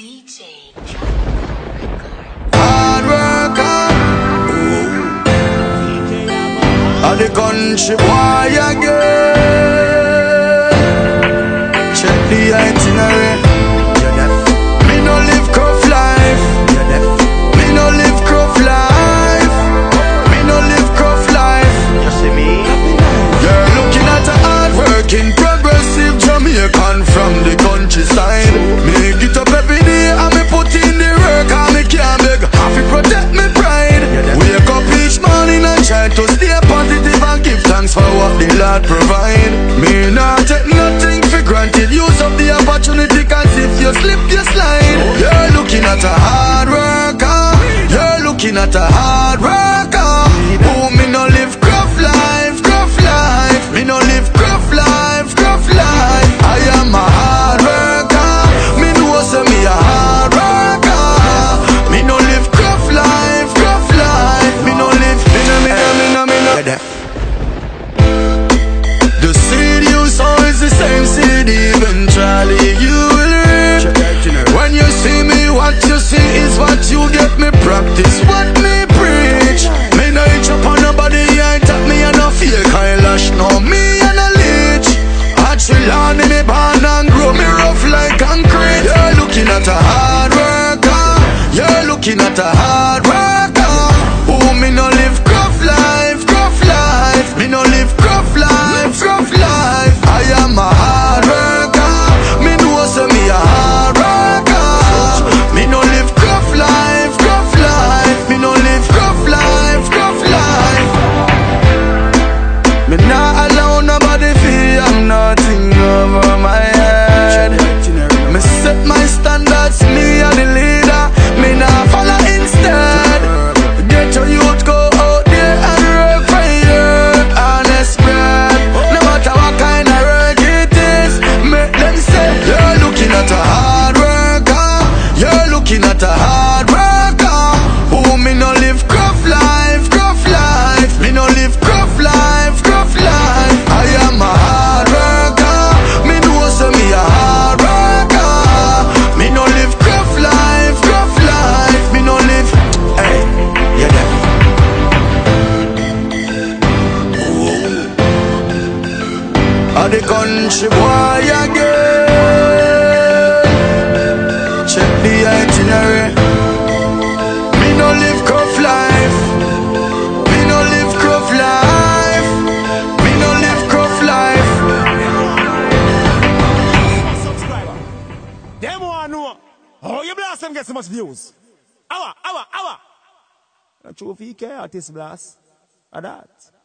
CJ Hard worker Of the country boy again Check the itinerary Me no live life Me no live life Me no live life You see me? Looking at a hard progressive Jamaican from the country slip, you slide. You're looking at a hard worker. You're looking at a hard worker. Who me no Of the country boy again Check the itinerary Me no live cuff life. Me no live cuff life. Me no live cuff life Subscriber Them want know oh, How you blast them get so much views. Our, hour, hour A trophy care artist blast. A that.